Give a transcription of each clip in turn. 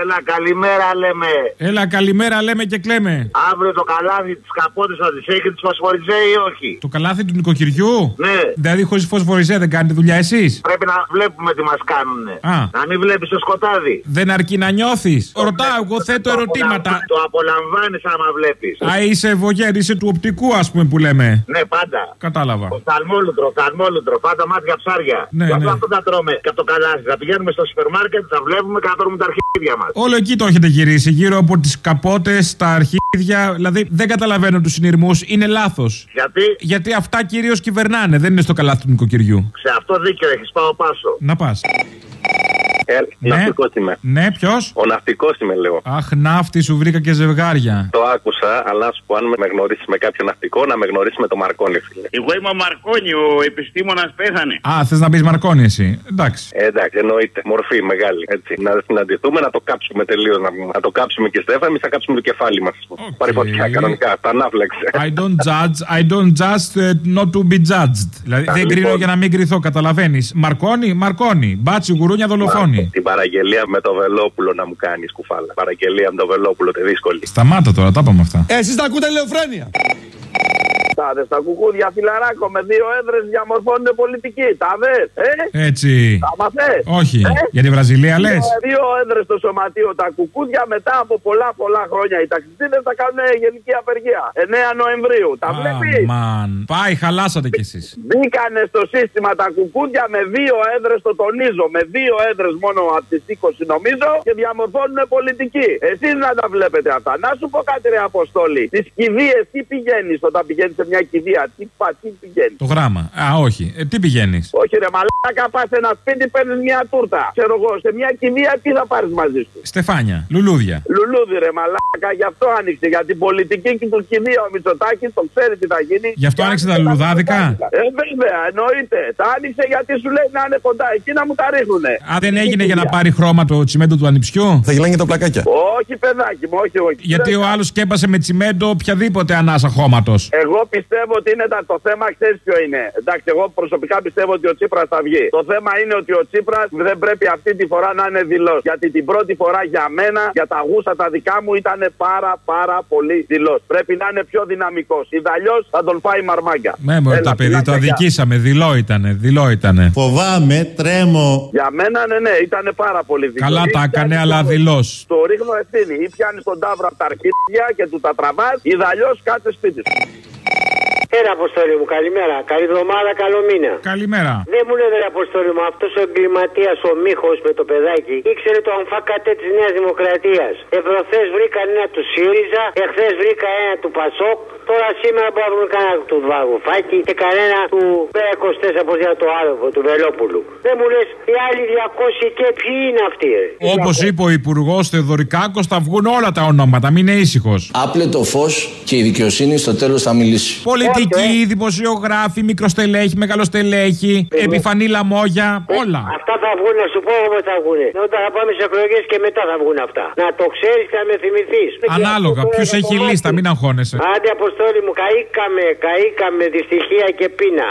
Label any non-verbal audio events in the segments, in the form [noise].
Έλα, καλημέρα λέμε. Έλα, καλημέρα λέμε και κλαίμε. Αύριο το καλάθι της καπότε θα της έχει της φωσφοριζέ ή όχι; Το καλάθι του νοικοκυριού; Ναι. Δηλαδή, χωρίς φωσφοριζέ δεν κάνετε δουλειά εσείς; Πρέπει να βλέπουμε τι μας κάνουνε. Α. Να μην βλέπεις το σκοτάδι. Δεν αρκεί να νιώθεις. Ρωτάω, εγώ θέτω Το ερωτήματα. απολαμβα- Το απολαμβάνεις άμα βλέπεις. Α, είσαι βογέρ, είσαι του οπτικού, ας πούμε που λέμε. Ναι, πάντα. Κατάλαβα. Οφθαλμόλουτρο, οφθαλμόλουτρο, πάντα μάτια ψάρια. Ναι, Γι' αυτό ναι. αυτό θα τρώμε και από το καλάθι. Θα πηγαίνουμε στο σούπερ μάρκετ, θα βλέπουμε και θα τρώμε τα αρχίδια μας. Όλο εκεί το έχετε γυρίσει, γύρω από τις καπότες, τα αρχίδια. Δηλαδή δεν καταλαβαίνω τους συνειρμούς, είναι λάθος. Γιατί; Γιατί αυτά κυρίως κυβερνάνε, δεν είναι στο καλάθι του νοικοκυριού. σε αυτό δίκιο έχεις πάω πάσο. Να πας. Ε, Ναι. Ναυτικός είμαι. Ναι, ποιος; Ο ναυτικός είμαι, λέω. Αχ, ναύτη σου βρήκα και ζευγάρια. Το άκουσα, αλλά να σου πω, αν με γνωρίσει με κάποιο ναυτικό, να με γνωρίσει με το Μαρκόνι, φίλε. Εγώ είμαι ο Μαρκόνι, ο επιστήμονας πέθανε. Α, θες να μπει Μαρκόνι εσύ; Εντάξει. Ε, εντάξει, εννοείται. Μορφή μεγάλη. Έτσι. Να συναντηθούμε, να το κάψουμε τελείως. Να, να το κάψουμε και Στέφα, εμείς θα κάψουμε το κεφάλι μας. Οκ. Πάρει φωτιά, κανονικά. Τα ανάφλεξε. I don't judge, I don't just uh, not to be judged. Δηλαδή δεν λοιπόν. κρίνω για να μην κριθώ, καταλαβαίνεις. Μαρκόνι, Μαρκόνι. Μπάτσι, γουρούνια, δολοφόνοι. Την παραγγελία με το Βελόπουλο να μου κάνεις κουφάλα. Παραγγελία με το Βελόπουλο, τη δύσκολη. Σταμάτα τώρα, τα είπαμε αυτά. Εσείς τα ακούτε Ελληνοφρένεια. Τα δες στα κουκούδια φιλαράκο με δύο έδρες διαμορφώνουν πολιτική. Τα δες, ε, Έτσι. τα μαθέ. Όχι. Ε; Για τη Βραζιλία λες; Δύο, δύο έδρες στο σωματείο τα κουκούδια μετά από πολλά πολλά χρόνια οι ταξιτζίδες θα κάνουν γενική απεργία. 9 Νοεμβρίου. Τα βλέπεις; Αμάν. Πάει, χαλάσατε κι εσείς. Μπήκανε στο σύστημα τα κουκούδια με δύο έδρες, το τονίζω, με δύο έδρες μόνο από τι 20 νομίζω και διαμορφώνουν πολιτική. Εσείς να τα βλέπετε αυτά. Να σου πω κάτι, ρε Αποστόλη. Τις κηδείες τι πηγαίνεις όταν πηγαίνεις σε μια κηδεία, τι, πα, τι πηγαίνεις; Το γράμμα. Α, όχι. Ε, τι πηγαίνεις; Όχι, ρε Μαλάκα, πας σε ένα σπίτι, παίρνεις μια τούρτα. Ξέρω εγώ, σε μια κηδεία τι θα πάρεις μαζί σου; Στεφάνια. Λουλούδια. Λουλούδι, ρε Μαλάκα, γι' αυτό άνοιξε. Για την πολιτική και του κηδεία ο Μητσοτάκης το ξέρει τι θα γίνει. Γι' αυτό Και άνοιξε τα άνοιξε λουλουδάδικα; Ε, βέβαια, εννοείται. Τα άνοιξε γιατί σου λέει να είναι κοντά. Εκεί να μου τα ρίχνουνε. Α, δεν έγινε για να πάρει χρώμα το τσιμέντο του ανιψιού; Θα γελάνε και τα πλακάκια. Όχι, παιδάκι μου, όχι, όχι. Γιατί ο άλλος σκέπασε με τσιμέντο οποιαδήποτε ανάσα χώματος. Εγώ πιστεύω ότι είναι τα, το θέμα, ξέρεις ποιο είναι. Εντάξει, εγώ προσωπικά πιστεύω ότι ο Τσίπρας θα βγει. Το θέμα είναι ότι ο Τσίπρας δεν πρέπει αυτή τη φορά να είναι δηλός. Γιατί την πρώτη φορά για μένα, για τα γούστα τα δικά μου, ήταν πάρα πάρα πολύ δηλός. Πρέπει να είναι πιο δυναμικός. Ιδαλλιώς θα τον φάει μαρμάγκα. Ναι, μωρέ, Έλα, τα παιδί φιλάκια, το γεια. αδικήσαμε. Δειλό ήτανε, δειλό ήτανε. Φοβάμαι, τρέμω. Για μένα, ναι, ναι, ήταν πάρα πολύ δηλό. Καλά Ή τα έκανε, πιάνεις αλλά το- δειλό. Το ρίχνω ευθύνη. Ή πιάνει τον τάβρα από τα αρχίδια και του τα τραβάς, ιδαλλιώ κάτσε σπίτι σου. Έλα, Αποστόλη μου, καλημέρα. Καλή εβδομάδα, καλό μήνα. Καλημέρα. Δεν μου λένε, ρε Αποστόλη μου, αυτός ο εγκληματίας ο Μίχος με το παιδάκι ήξερε το αμφάκατε της Νέας Δημοκρατίας. Εχθέ βρήκα ένα του ΣΥΡΙΖΑ, εχθές βρήκα ένα του ΠΑΣΟΚ, τώρα σήμερα μπορούμε να βρούμε κανένα του Βαγουφάκη και κανένα του ΠΕ24 από για το άλογο, του Βελόπουλου. Δεν μου λες, οι άλλοι 200 και ποιοι είναι αυτοί, ρε. Όπως είπε ο Υπουργός Θεοδωρικάκος, θα βγουν όλα τα ονόματα. Μην είναι ήσυχος. Άπλε το φως και η δικαιοσύνη στο τέλος θα μιλήσει. Πολιτικοί, δημοσιογράφοι, μικροστελέχοι, μεγαλοστελέχοι, επιφανή λαμόγια, όλα. Αυτά θα βγουν, να σου πω όμω θα βγουν. Όταν θα πάμε σε εκλογές και μετά θα βγουν αυτά. Να το ξέρεις και να με θυμηθείς. Ανάλογα, ποιος έχει λίστα, μην αγχώνεσαι. Άντε, Αποστόλη μου, καήκαμε, καήκαμε δυστυχία και πείνα.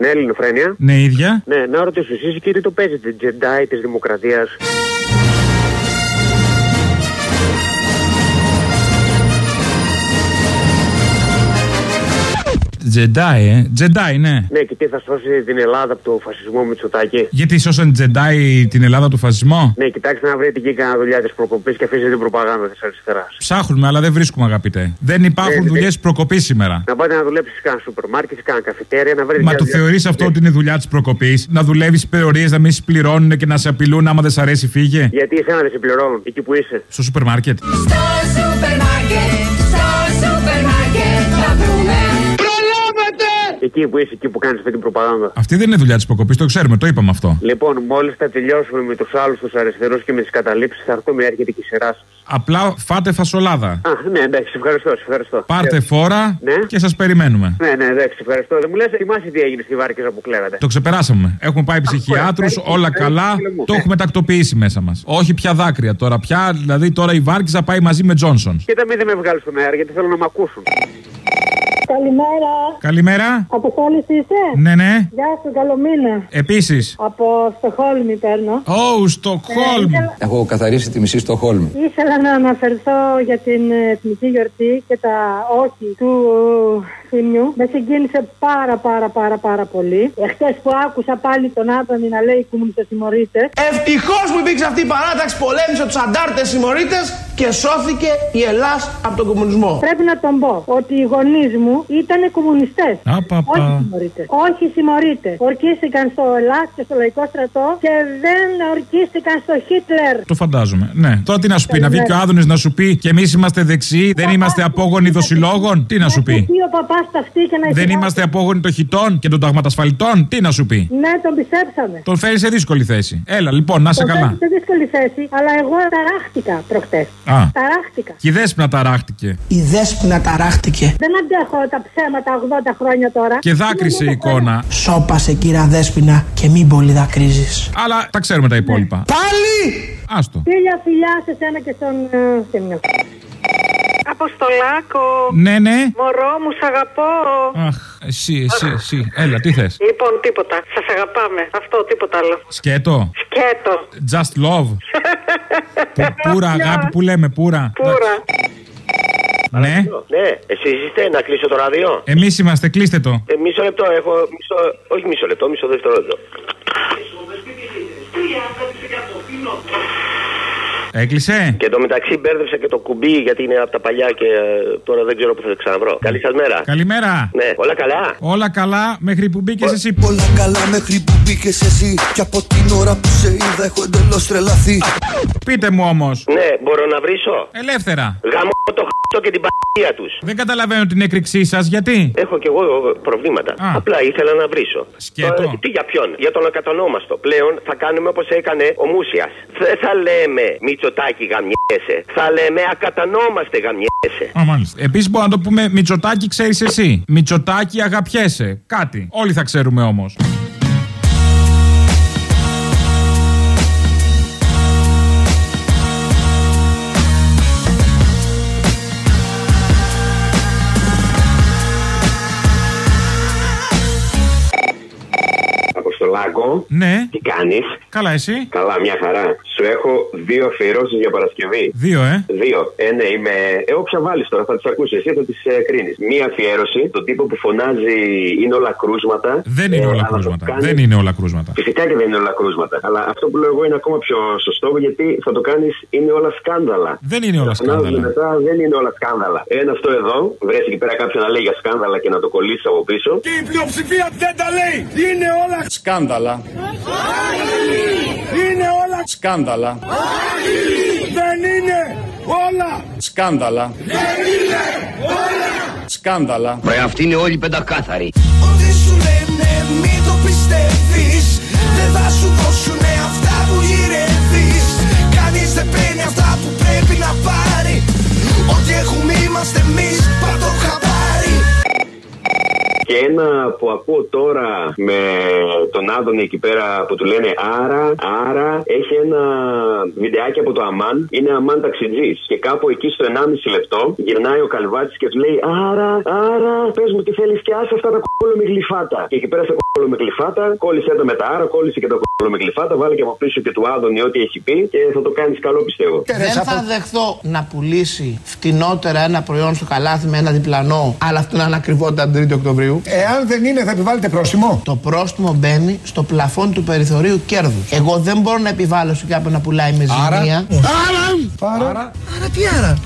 Ναι, Ελληνοφρένια. Ναι, ίδια. Ναι, να ρωτήσω, εσείς κύριε το παίζετε, Τζεντάι της Δημοκρατίας; Τζεντάι, ε. Τζεντάι, ναι. Ναι, και τι θα σώσει την Ελλάδα από το φασισμό Μητσοτάκη. Γιατί σώσαν Τζεντάι την Ελλάδα του φασισμό; Ναι, κοιτάξτε να βρείτε εκεί κανένα δουλειά της προκοπής και αφήσετε την προπαγάνδα της αριστεράς. Ψάχνουμε, αλλά δεν βρίσκουμε, αγαπητέ. Δεν υπάρχουν Ναι, δουλειές προκοπής σήμερα. Να πάτε να δουλέψεις σε κανένα σούπερ μάρκετ, σε κανένα καφετέρια, να βρείτε. Μα μια το δουλειά. θεωρείς αυτό ότι είναι δουλειά της προκοπής. Να δουλεύεις υπερορίε, να μην σε πληρώνουν και να σε απειλούν άμα δεν σ' αρέσει, φύγε; Γιατί εσένα δεν σε πληρώνουν εκεί που είσαι. Στο σούπερ μάρκετ. Στο σούπερ μάρκετ, Εκεί που είσαι, εκεί που κάνεις αυτή την προπαγάνδα. Αυτή δεν είναι δουλειά της προκοπή, το ξέρουμε, το είπαμε αυτό. Λοιπόν, μόλις θα τελειώσουμε με τους άλλους τους αριστερούς και με τις καταλήψεις, θα έρθουμε, έρχεται και η σειρά σας. Απλά φάτε φασολάδα. Α, ναι, εντάξει, ευχαριστώ, σε ευχαριστώ. Πάρτε φόρα Ναι. και σας περιμένουμε. Ναι, ναι, εντάξει, ευχαριστώ. Δεν μου λες, θυμάσαι τι έγινε στη Βάρκηζα που κλέβατε. Το ξεπεράσαμε. Έχουμε πάει ψυχιάτρους, ευχαριστώ, όλα ευχαριστώ, καλά. φίλε μου. Το Ναι. έχουμε τακτοποιήσει μέσα μας. Όχι πια δάκρυα τώρα. Πια, δηλαδή τώρα η Βάρκιζα πάει μαζί με Τζόνσον. Και τα μην δεν με βγάλεις στον αέρα γιατί θέλω να μ' ακούσουν. Καλημέρα. Καλημέρα. Αποστόλη είσαι; Ναι, ναι. Γεια σου, καλό μήνα. Επίσης. Από Στοχόλμη παίρνω. Ω, Στοκχόλμ. Ε, ήθελα- Έχω καθαρίσει τη μισή στο Χόλμη. Ήθελα να αναφερθώ για την ε, εθνική γιορτή και τα όχι του θύμιου. Με συγκίνησε πάρα πάρα πάρα πάρα πολύ. Εχθές που άκουσα πάλι τον Άδωνη να λέει κομμουνιστές συμμορείτε. Ευτυχώς που υπήρξε αυτή η παράταξη, πολέμησε τους αντάρτες συμμορίτες και σώθηκε η Ελλάδα από τον κομμουνισμό. Πρέπει να τον πω ότι οι γονείς μου ήταν κομμουνιστές. Απαπα. Όχι συμμορίτες. Όχι συμμορίτες. Ορκίστηκαν στο ΕΛΑΣ και στο Λαϊκό Στρατό και δεν ορκίστηκαν στο Χίτλερ. Το φαντάζομαι. Ναι. Τώρα τι να σου πει, να βγει και ο Άδωνης να σου πει και εμείς είμαστε δεξιοί, δεν είμαστε απόγονοι δοσιλόγων. Τι να σου πει; Τι ο παπάς ταυτί και να Δεν εισηγάται. είμαστε απόγονοι των χιτών και των ταγματασφαλιτών. Τι να σου πει; Ναι, τον πιστέψαμε. Τον φέρει σε δύσκολη θέση. Έλα λοιπόν, να είσαι Τον καλά. θέτει σε δύσκολη θέση, αλλά εγώ ταράχτηκα προχτές. Α. Ταράχτηκα. Και η δέσπνα ταράχτηκε. Η δέσποινα ταράχτηκε. Δεν αντέχω τα ψέματα 80 χρόνια τώρα. Και δάκρυσε η εικόνα. Σώπασε κύρα δέσποινα και μην πολύ δακρύζεις. Αλλά τα ξέρουμε τα υπόλοιπα. Πάλι! Άστο. Φίλια φιλιά σε σένα και στον ε, Θήμιο. Αποστολάκο. Ναι, ναι. Μωρό μου, σ' αγαπώ. Αχ, εσύ, εσύ, εσύ. Έλα, τι θε. Λοιπόν, τίποτα. Σα αγαπάμε. Αυτό, τίποτα άλλο. Σκέτο. Σκέτο. Just love. Που- Πούρα αγάπη που λέμε, πούρα. Πούρα. Ναι. Ναι, εσεί είστε να κλείσω το ράδιο. Εμεί είμαστε, κλείστε το. Ε, μισό λεπτό, έχω. Μισό, όχι μισό λεπτό, μισό δευτερόλεπτο. Έκλεισε; Και το μεταξύ μπέρδεψα και το κουμπί γιατί είναι από τα παλιά και ε, τώρα δεν ξέρω που θα το ξαναβρω. Καλή σας μέρα. Καλημέρα. Ναι, όλα καλά; Όλα καλά μέχρι που μπήκες εσύ. Όλα καλά μέχρι που μπήκες εσύ. Και από την ώρα που σε είδα έχω εντελώς τρελαθεί. Πείτε μου όμως. Ναι, μπορώ να βρίσω; Ελεύθερα. Γαμώ το χ***ο και την παγία τους. Δεν καταλαβαίνω την έκρηξή σας, γιατί; Έχω κι εγώ προβλήματα. Α. Απλά ήθελα να βρίσω. Σκέτο. Ε, τι για ποιον, για τον ακατονόμαστο. Πλέον θα κάνουμε όπως έκανε ο Μούσιας. Δεν θα λέμε Μητσοτάκι γαμιέσαι. Θα λέμε ακατανόμαστε γαμιέσαι. Α, μάλιστα. Επίσης μπορούμε να το πούμε Μητσοτάκι, ξέρεις εσύ. Μητσοτάκι, αγαπιέσαι. Κάτι. Όλοι θα ξέρουμε όμως. Αποστολάκο. Ναι. Τι κάνεις; Καλά, εσύ; Καλά, μια χαρά. Σου έχω δύο αφιερώσεις για Παρασκευή. Δύο, ε; Δύο. Ε, ναι, είμαι. Ε, όποια βάλει τώρα, θα τις ακούσεις. Εσύ θα τις ε, κρίνεις. Μία αφιέρωση, τον τύπο που φωνάζει είναι όλα κρούσματα. Δεν είναι Ε, όλα αλλά το κρούσματα. κάνει- Δεν είναι όλα κρούσματα. Φυσικά και δεν είναι όλα κρούσματα. Αλλά αυτό που λέω εγώ είναι ακόμα πιο σωστό γιατί θα το κάνεις είναι όλα σκάνδαλα. Δεν είναι όλα Θα φωνάζουν σκάνδαλα. Μετά δεν είναι όλα σκάνδαλα. Ένα αυτό εδώ, βρέσει εκεί πέρα κάποιον να λέει για σκάνδαλα και να το κολλήσεις από πίσω. Και η πλειοψηφία δεν τα λέει. Είναι όλα Σκάνδαλα. Είναι όλα Σκάνδαλα. Δεν είναι όλα Σκάνδαλα. Δεν είναι όλα Σκάνδαλα. Ρε αυτοί είναι όλοι πεντακάθαροι. Ό,τι σου λένε μην το πιστεύεις Δεν θα σου δώσουνε αυτά που γυρεύεις Κανείς δεν παίρνει αυτά που πρέπει να πάρει ένα που ακούω τώρα με τον Άδωνη εκεί πέρα που του λένε Άρα, Άρα, έχει ένα βιντεάκι από το Αμάν. Είναι Αμάν ταξιτζής. Και κάπου εκεί στο 1,5 λεπτό γυρνάει ο Καλβάτης και του λέει Άρα, Άρα, πες μου τι θέλεις και άσε αυτά τα κόλλο με γλυφάτα. Και εκεί πέρα στα κόλλο με γλυφάτα, κόλλησε το με τα Άρα, κόλλησε και το κόλλο με γλυφάτα, βάλε και από πίσω και του Άδωνη ό,τι έχει πει και θα το κάνεις καλό πιστεύω. Δεν θα δεχθώ να πουλήσει φτηνότερα ένα προϊόν στο καλάθι με ένα διπλανό, αλλά αυτό να είναι ακριβότερα την 3η Οκτωβρίου. Εάν δεν είναι θα επιβάλλετε πρόστιμο; Το πρόστιμο μπαίνει στο πλαφόν του περιθωρίου κέρδους. Εγώ δεν μπορώ να επιβάλλω σε κάποιον να πουλάει με Άρα; ζημία. Άρα Άρα Άρα τι άρα;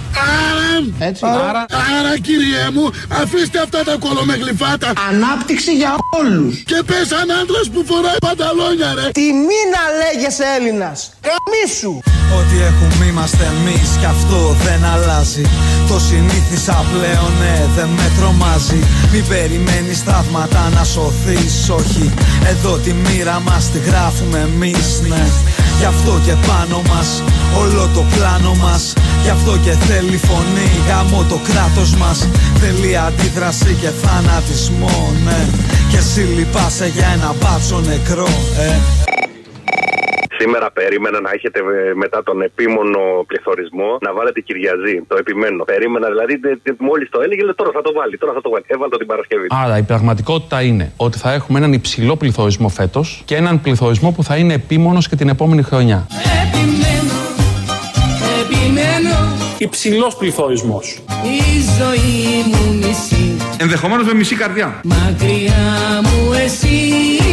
Έτσι. Άρα Άρα κύριε μου αφήστε αυτά τα κολομεγλυφάτα Ανάπτυξη για όλους. Και πες σαν άντρας που φοράει πανταλόνια ρε Τιμή να λέγεσαι Έλληνας. Καμίσου. Ό,τι έχουμε είμαστε εμείς και αυτό δεν αλλάζει. Το συνήθισα πλέον, ναι, δεν με τρομάζει. Μην περιμένεις θαύματα να σωθείς, όχι. Εδώ τη μοίρα μας τη γράφουμε εμείς, ναι. Γι' αυτό και πάνω μας όλο το πλάνο μας. Γι' αυτό και θέλει φωνή, γάμο το κράτος μας. Θέλει αντίδραση και θανατισμό, ναι. Και εσύ λυπάσαι για ένα μπάτσο νεκρό, ε. Σήμερα περίμενα να έχετε ε, μετά τον επίμονο πληθωρισμό να βάλετε Κυριαζή. Το επιμένω. Περίμενα δηλαδή, μόλις το έλεγε, λέει, τώρα θα το βάλει. Τώρα θα το βάλει. Έβαλε το την Παρασκευή. Άρα η πραγματικότητα είναι ότι θα έχουμε έναν υψηλό πληθωρισμό φέτος και έναν πληθωρισμό που θα είναι επίμονος και την επόμενη χρονιά. Επιμένω, επιμένω Υψηλός πληθωρισμός. Η ζωή μου μισή Ενδεχομένως με μισή καρδιά. Μακριά μου εσύ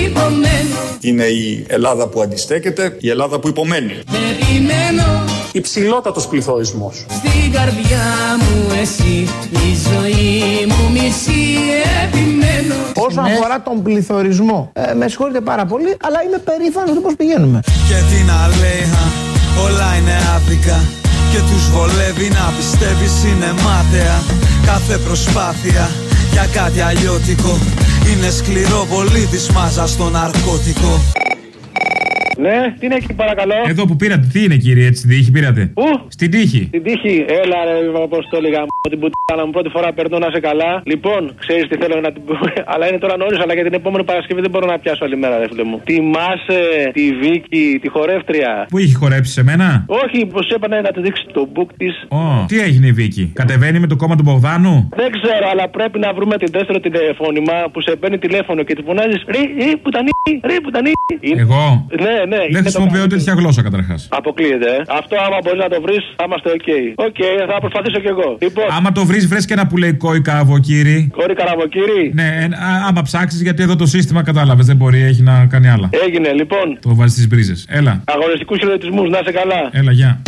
υπομένω Είναι η Ελλάδα που αντιστέκεται, η Ελλάδα που υπομένει. Επιμένω Υψηλότατος πληθωρισμός. στην καρδιά μου εσύ Η ζωή μου μισή επιμένω Όσον αφορά τον πληθωρισμό, ε, με συγχωρείτε πάρα πολύ, αλλά είμαι περήφανος του πώ πηγαίνουμε. Και τι να λέει, χα, όλα είναι άδικα Και τους βολεύει να πιστεύεις είναι μάταια Κάθε προσπάθεια για κάτι αλλιώτικο Είναι σκληρό πολύ της μάζας στο ναρκώτικο Ναι, τι είναι εκεί παρακαλώ. Εδώ που πήρατε, τι είναι κύριε, έτσι, την τύχη πήρατε; Πού; Στην τύχη. Την τύχη, έλα ρε, πώ το έλεγα. Την πουτάνα μου πρώτη φορά περνώ να σε καλά. Λοιπόν, ξέρεις τι θέλω να την πω. [laughs] αλλά είναι τώρα νωρίς, αλλά για την επόμενη Παρασκευή δεν μπορώ να πιάσω άλλη μέρα, ρε φίλε μου. Τιμάσαι τη Βίκη, τη χορεύτρια. Πού είχε χορέψει σε μένα; Όχι, πως έπανε να τη δείξει το book της. Ω, τι έγινε η Βίκη; Κατεβαίνει με το κόμμα του Μπογδάνου; Δεν ξέρω, αλλά πρέπει να βρούμε την δεύτερο τηλεφώνημα που σε παίρνει τηλέφωνο και τη φωνάζεις Ρε, ρε, πουτανί, ρε, πουτανί. Εγώ; Ναι, ναι. είναι Δεν το χρησιμοποιώ τέτοια γλώσσα καταρχάς. Αποκλείεται. ε. Αυτό άμα μπορείς να το βρεις, θα είμαστε OK. OK, θα προσπαθήσω κι εγώ. Λοιπόν, Άμα το βρεις, βρες και ένα που λέει κόη καβοκύρι. κόρη καραβοκύρη. Ναι, ε, α- άμα ψάξεις, γιατί εδώ το σύστημα κατάλαβες. Δεν μπορεί, έχει να κάνει άλλα. Έγινε, λοιπόν. Το βάζεις στις μπρίζες. Έλα, Αγωνιστικούς χαιρετισμούς, να είσαι καλά. έλα, γεια.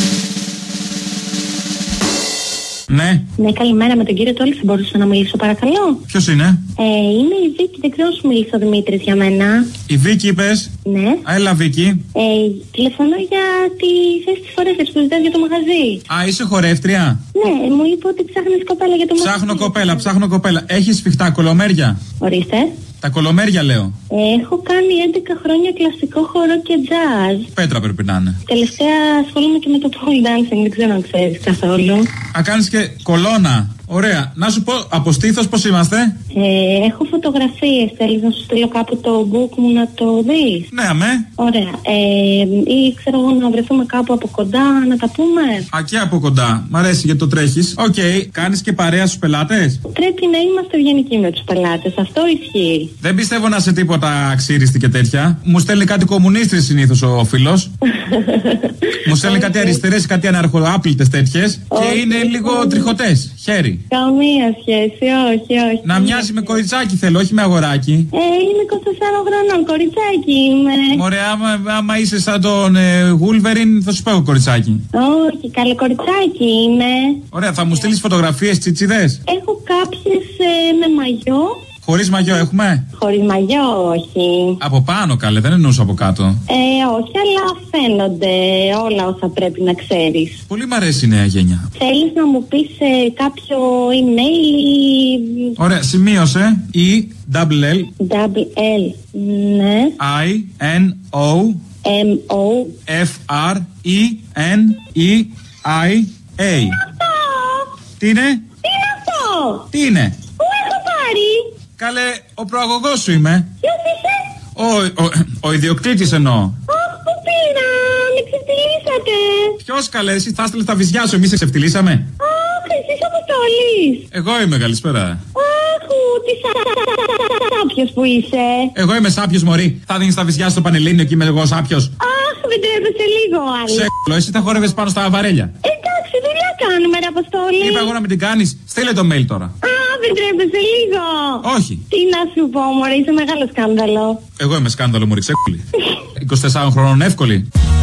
Ναι, Ναι, καλημέρα με τον κύριο Τόλης. Θα μπορούσα να μιλήσω, παρακαλώ. ποιος είναι; Ε, είμαι η Βίκη, δεν ξέρω αν σου μίλησε ο Δημήτρης για μένα. Η Βίκη είπες; Ναι. Έλα, Βίκη. Ε, τηλεφωνώ για τη θέση της φορέστερη που ζητάς για το μαγαζί. Α, είσαι χορεύτρια; Ναι, μου είπε ότι ψάχνεις κοπέλα για το μαγαζί. Ψάχνω κοπέλα, ψάχνω κοπέλα. Έχεις σφιχτά κολομέρια; Ορίστε. Τα κολομέρια λέω. Έχω κάνει 11 χρόνια κλασικό χορό και jazz. Πέτρα πρέπει να είναι. Τελευταία ασχολούμαι και με το pole dancing, δεν ξέρω αν ξέρεις καθόλου. Α, κάνεις και κολόνα. Ωραία. Να σου πω, από στήθο πώς είμαστε; Ε, έχω φωτογραφίες, θέλεις να σου στείλω κάπου το book μου να το δεις; Ναι, αμέ. Ωραία. Ε, ή ξέρω εγώ να βρεθούμε κάπου από κοντά να τα πούμε; Α, και από κοντά. Μ' αρέσει γιατί το τρέχεις. Οκ. Κάνεις και παρέα στους πελάτες; Πρέπει να είμαστε ευγενικοί με τους πελάτες. Αυτό ισχύει. Δεν πιστεύω να είσαι τίποτα αξύριστη και τέτοια. Μου στέλνει κάτι κομμουνίστρι συνήθως ο φίλος. [laughs] Μου στέλνει κάτι αριστερές, κάτι αναρχοάπλητε τέτοιες. Και είναι λίγο τριχωτές. Χέρι. Καμία σχέση, όχι, όχι. Να μοιάζει με κοριτσάκι θέλω, όχι με αγοράκι. Ε, είμαι 24 χρονών, κοριτσάκι είμαι. Ωραία, άμα, άμα είσαι σαν τον ε, Γούλβεριν, θα σου πω εγώ κοριτσάκι. Όχι, καλό κοριτσάκι είμαι. Ωραία, θα μου στείλεις φωτογραφίες τσιτσιδές; Έχω κάποιες ε, με μαγιό. Χωρίς μαγιό έχουμε; Χωρίς μαγιό, όχι. Από πάνω καλέ, δεν εννοούσα από κάτω. Ε, όχι, αλλά φαίνονται όλα όσα πρέπει να ξέρεις. Πολύ μ' αρέσει η νέα γενιά. Θέλεις να μου πεις ε, κάποιο email ή Ωραία, σημείωσε. E, double L, double L, ναι, I, N, O, M, O. F, R, E, N, E, I, A. Τι είναι; Τι είναι αυτό; Τι είναι; Πού έχω πάρει; Καλέ, ο προαγωγός σου είμαι. Ποιος είσαι; Ο, ο, ο ιδιοκτήτης εννοώ. Αχ, πού πήρα, με ξεφτυλίσατε. Ποιος καλέ, εσύ θα έστειλε τα βυζιά σου, εμείς σε ξεφτυλίσαμε. Αχ, εσείς αποστολής. Εγώ είμαι, καλησπέρα. Αχ, τι σάπιος που είσαι. Εγώ είμαι σάπιος μωρή. Θα δίνεις τα βυζιά στο πανελλήνιο και είμαι εγώ σάπιος. Αχ, δεν τρέπεσαι λίγο άλλο. Σε εσύ θα χόρευες πάνω στα βαρέλια. Εντάξει, δουλειά κάνουμε, ρε Αποστόλη. Είπα εγώ να μην την κάνεις. Στείλε το mail τώρα. Α, δεν τρέπεσαι λίγο. Όχι. Τι να σου πω, μωρέ, είσαι μεγάλο σκάνδαλο. Εγώ είμαι σκάνδαλο μωρή, ξέκουλη. 24 χρόνων εύκολη.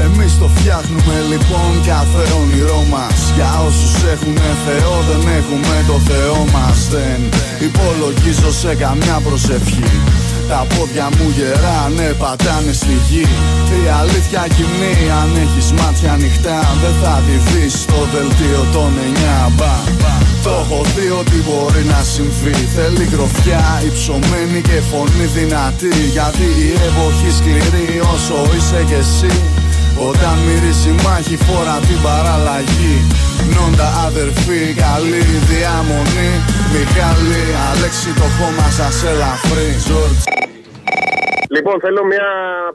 Εμείς το φτιάχνουμε λοιπόν κάθε όνειρό μας Για όσους έχουν Θεό δεν έχουμε το Θεό μας Δεν υπολογίζω σε καμιά προσευχή Τα πόδια μου γεράνε, πατάνε στη γη. Η αλήθεια κοινή αν έχεις μάτια ανοιχτά Δεν θα τη δεις στο δελτίο των 9 μπα το έχω δει ότι μπορεί να συμβεί. Θέλει γροφιά, υψωμένη και φωνή δυνατή. Γιατί η εποχή σκληρή όσο είσαι κι εσύ όταν μυρίζει μάχη φορά την παραλλαγή Νόντα αδερφή, καλή διαμονή Μιχάλη, Αλέξη το χώμα σας ελαφρύ George. Λοιπόν, θέλω μια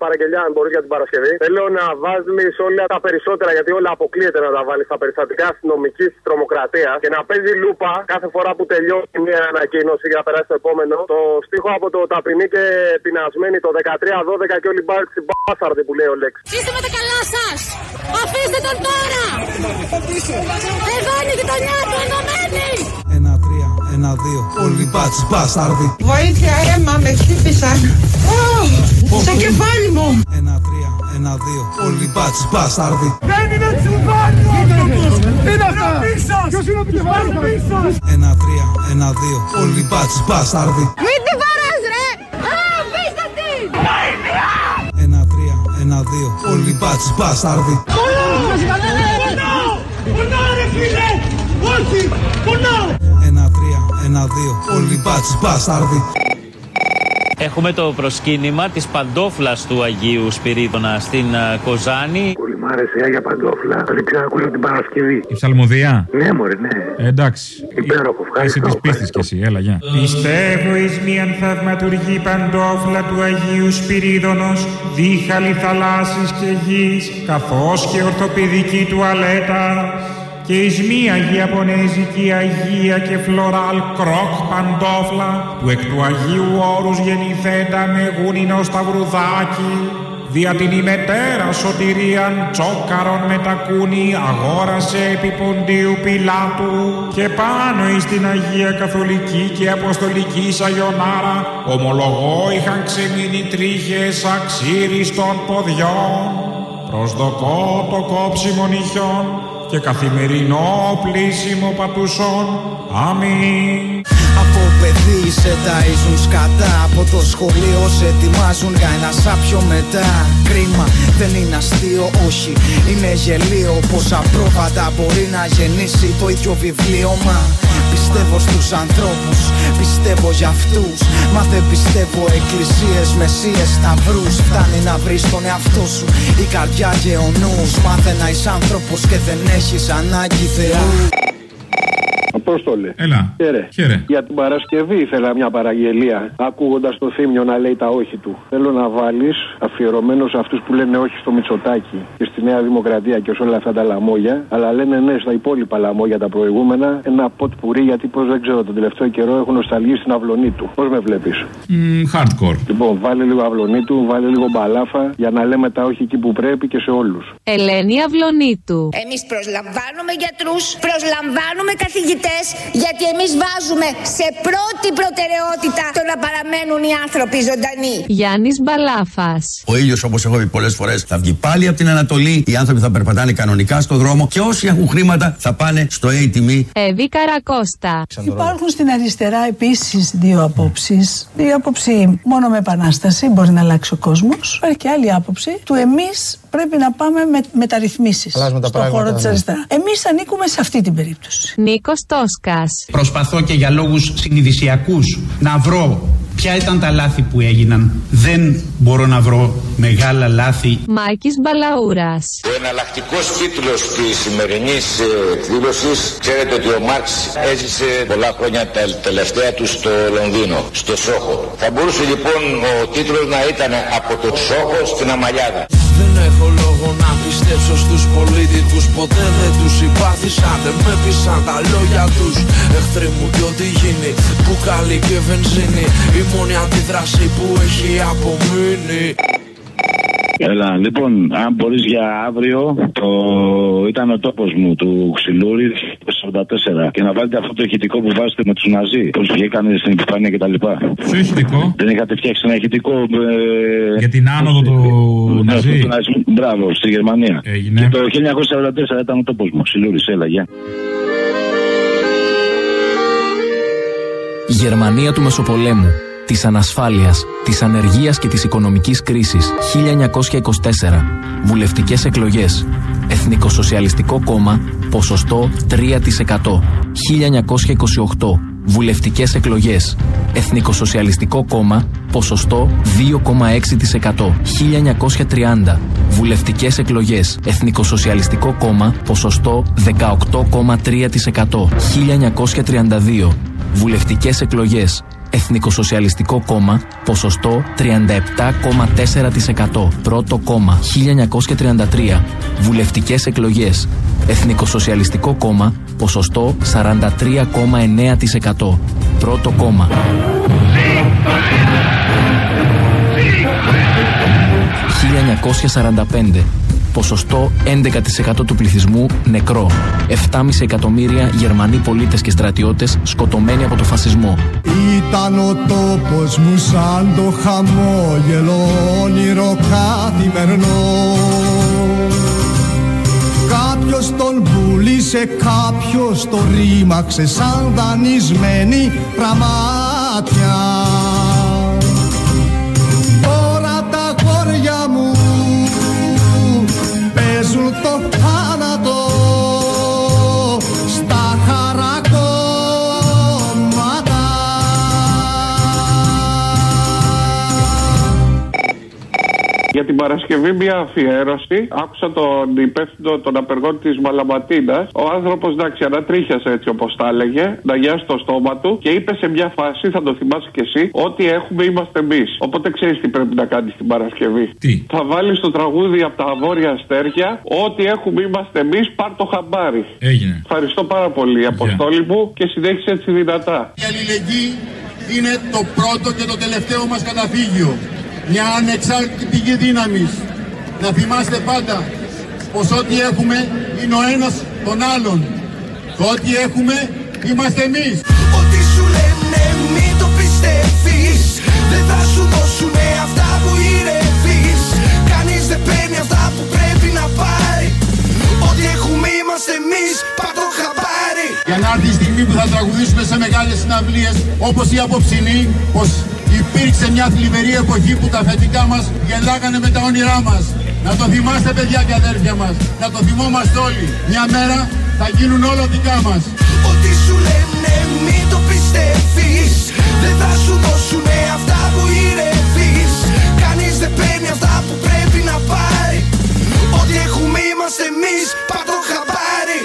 παραγγελιά, αν μπορείς για την Παρασκευή. Θέλω να βάλει όλα τα περισσότερα, γιατί όλα αποκλείεται να τα βάλεις στα περιστατικά αστυνομικής τρομοκρατίας και να παίζει λούπα κάθε φορά που τελειώσει μια ανακοίνωση για να περάσει το επόμενο. Το στίχο από το ταπεινή και πεινασμένη το 13-12 και όλοι μπάρξει μπάσαρδι που λέει ο Λέξ. Είστε με τα καλά σας! Αφήστε τον τώρα! Εδώ είναι η γειτονιά του, ενωμένη! Ένα τρία, ένα δύο. Όλοι μπάτσι μπάσταρδι. Βοήθεια, αίμα, με χτύπησαν. Ω, Στο κεφάλι μου. Ένα τρία, ένα δύο. Όλοι μπάτσι μπάσταρδι. Δεν είναι τσουβάλι ο άνθρωπος! Είναι αυτά! Ποιος είναι ο κεφάλι Ένα τρία, ένα δύο. Όλοι μπάτσι μπάσταρδι. Μην τη βαράς ρε! Α, αφήστε τη! Ένα τρία, ένα δύο. Όλοι μπάτσι μπάσταρδι. Τρία, ένα δύο. Όλοι μπάτσι μπάσταρδι. Έχουμε το προσκύνημα της παντόφλας του Αγίου Σπυρίδωνα στην α, Κοζάνη. Πολύ μ' άρεσε η Άγια Παντόφλα. Δεν ξέρω ακούω την Παρασκευή. Η ψαλμοδία; Ναι, μωρέ, ναι. Ε, εντάξει. Υπέροχο, Είσαι της πίστης κι εσύ, έλα, γεια. Πιστεύω εις μίαν θαυματουργή παντόφλα του Αγίου Σπυρίδωνος, δίχαλη θαλάσσης και γης, καθώς και ορθοπηδική τουαλέτα, και εις μία Ιαπωνέζικη Αγία και φλωράλ κρόκ παντόφλα, που εκ του Αγίου όρους γεννηθέντα με γούνινο σταυρουδάκι, δια την ημετέρα σωτηρίαν τσόκαρον με τα κούνη αγόρασε επί ποντίου Πιλάτου. Και πάνω εις την Αγία Καθολική και Αποστολική Σαγιονάρα ομολογώ είχαν ξεμείνει τρίχες αξίριστων ποδιών. Προσδοκώ το κόψιμο νυχιών και καθημερινό πλήσιμο πατουσών. Αμήν. Από παιδί σε ταΐζουν σκατά Από το σχολείο σε ετοιμάζουν για ένα σάπιο μετά Κρίμα δεν είναι αστείο όχι Είναι γελίο πως απρόβατα μπορεί να γεννήσει το ίδιο βιβλίωμα Πιστεύω στους ανθρώπους, πιστεύω για αυτούς. Μα δεν πιστεύω εκκλησίες, μεσίες, σταυρούς. Φτάνει να βρεις τον εαυτό σου, η καρδιά και ο νους. Μάθε να είσαι άνθρωπος και δεν έχεις ανάγκη Θεού Απόστολε. Έλα. Χαίρε. Χαίρε. Για την Παρασκευή ήθελα μια παραγγελία. Ακούγοντας το θύμιο να λέει τα όχι του. Θέλω να βάλεις αφιερωμένος σε αυτούς που λένε όχι στο Μητσοτάκι και στη Νέα Δημοκρατία και σε όλα αυτά τα λαμόγια. Αλλά λένε ναι στα υπόλοιπα λαμόγια τα προηγούμενα. Ένα ποτ πουρί γιατί πώς δεν ξέρω τον τελευταίο καιρό έχουν νοσταλγεί στην αυλωνή του. Πώς με βλέπεις; Μμ, hardcore. Λοιπόν, βάλε λίγο αυλωνή του, βάλε λίγο μπαλάφα για να λέμε τα όχι εκεί που πρέπει και σε όλους. Ελένη Αυλονίτου. Εμείς προσλαμβάνουμε γιατρούς, προσλαμβάνουμε καθηγητές, γιατί εμείς βάζουμε σε πρώτη προτεραιότητα το να παραμένουν οι άνθρωποι ζωντανοί. Γιάννης Μπαλάφας. Ο ήλιος, όπως έχω πει πολλές φορές, θα βγει πάλι από την Ανατολή. Οι άνθρωποι θα περπατάνε κανονικά στο δρόμο και όσοι έχουν χρήματα θα πάνε στο ATM. Εύη Καρακώστα. Υπάρχουν στην αριστερά επίσης δύο απόψεις. Η άποψη μόνο με επανάσταση μπορεί να αλλάξει ο κόσμος. Υπάρχει και άλλη άποψη του εμείς πρέπει να πάμε με μεταρρυθμίσεις Αλλάζουμε τα στον πράγματα, χώρο της ναι. αριστερά. Εμείς ανήκουμε σε αυτή την περίπτωση. Νίκος Τόσκα. Προσπαθώ και για λόγους συνειδησιακούς να βρω ποια ήταν τα λάθη που έγιναν. Δεν μπορώ να βρω μεγάλα λάθη. Μάκης Μπαλαούρας. Ο εναλλακτικός τίτλος της σημερινής εκδήλωσης, ξέρετε ότι ο Μάρξ έζησε πολλά χρόνια τα τελευταία του στο Λονδίνο, στο Σόχο. Θα μπορούσε λοιπόν ο τίτλος να ήταν Από το Σόχο στην Αμαλιάδα. Δεν έχω λόγο να πιστέψω στους πολίτικους Ποτέ δεν τους συμπάθησα, δεν με πείσαν τα λόγια τους. Εχθροί μου κι ό,τι γίνει, μπουκάλι και βενζίνη Η μόνη αντίδραση που έχει απομείνει Έλα, λοιπόν, αν μπορείς για αύριο, το... ήταν ο τόπος μου του Ξυλούρη το 44. Και να βάλετε αυτό το ηχητικό που βάζετε με τους Ναζί. Πώς βγήκανε στην επιφάνεια κτλ. Ποιο ηχητικό; Δεν είχατε φτιάξει ένα ηχητικό. Ε... Για την άνοδο του ναι, Ναζί; του ναζισμού. Μπράβο, στη Γερμανία. Έγινε. Και το 1944 ήταν ο τόπος μου. Ξυλούρη, έλα, γεια. Γερμανία του Μεσοπολέμου, της ανασφάλειας, της ανεργίας και της οικονομικής κρίσης 1924. Βουλευτικές εκλογές. Εθνικοσοσιαλιστικό κόμμα, ποσοστό 3%. 1928. Βουλευτικές εκλογές. Εθνικοσοσιαλιστικό κόμμα, ποσοστό 2,6%. 1930. Βουλευτικές εκλογές. Εθνικοσοσιαλιστικό κόμμα, ποσοστό 18,3%. 1932. Βουλευτικές εκλογές. Εθνικοσοσιαλιστικό κόμμα, ποσοστό 37,4%. Πρώτο κόμμα, 1933. Βουλευτικές εκλογές. Εθνικοσοσιαλιστικό κόμμα, ποσοστό 43,9%. Πρώτο κόμμα. 1945. Ποσοστό 11% του πληθυσμού νεκρό. 7,5 εκατομμύρια Γερμανοί πολίτες και στρατιώτες σκοτωμένοι από το φασισμό. Ήταν ο τόπος μου σαν το χαμόγελο όνειρο καθημερινό Κάποιος τον πουλήσε, κάποιος το ρήμαξε σαν δανεισμένη πραμάτια tanto. Για την Παρασκευή μια αφιέρωση. Άκουσα τον υπεύθυνο των απεργών της Μαλαματίνας. Ο άνθρωπος, εντάξει, ανατρίχιασε έτσι όπως τα έλεγε, να γιάσει το στόμα του και είπε σε μια φάση, θα το θυμάσαι κι εσύ, Ό,τι έχουμε είμαστε εμείς. Οπότε ξέρεις τι πρέπει να κάνεις την Παρασκευή. Τι; Θα βάλεις το τραγούδι από τα βόρεια αστέρια. Ό,τι έχουμε είμαστε εμείς, πάρ το χαμπάρι. Έγινε. Ευχαριστώ πάρα πολύ, Αποστόλη μου, και συνέχισε έτσι δυνατά. Η αλληλεγγύη είναι το πρώτο και το τελευταίο μας καταφύγιο. Μια ανεξάρτητη πηγή δύναμης. Να θυμάστε πάντα πως ό,τι έχουμε είναι ο ένας τον άλλον. Το ό,τι έχουμε είμαστε εμείς. Ό,τι σου λένε μην το πιστεύεις Δεν θα σου δώσουνε αυτά που ηρεύεις Κανείς δεν παίρνει αυτά που πρέπει να πάρει Ό,τι έχουμε είμαστε εμείς, πάρ' το χαμπάρι Για να έρθει η στιγμή που θα τραγουδήσουμε σε μεγάλες συναυλίες όπως η απόψινή πως υπήρξε μια θλιβερή εποχή που τα αφεντικά μας γελάγανε με τα όνειρά μας. Να το θυμάστε παιδιά και αδέρφια μας, να το θυμόμαστε όλοι. Μια μέρα θα γίνουν όλα δικά μας. Ό,τι σου λένε μη το πιστεύεις, δεν θα σου δώσουνε αυτά που ηρεύεις. Κανείς δεν παίρνει αυτά που πρέπει να πάρει, ό,τι έχουμε είμαστε εμείς, πατώ χαμπάρι.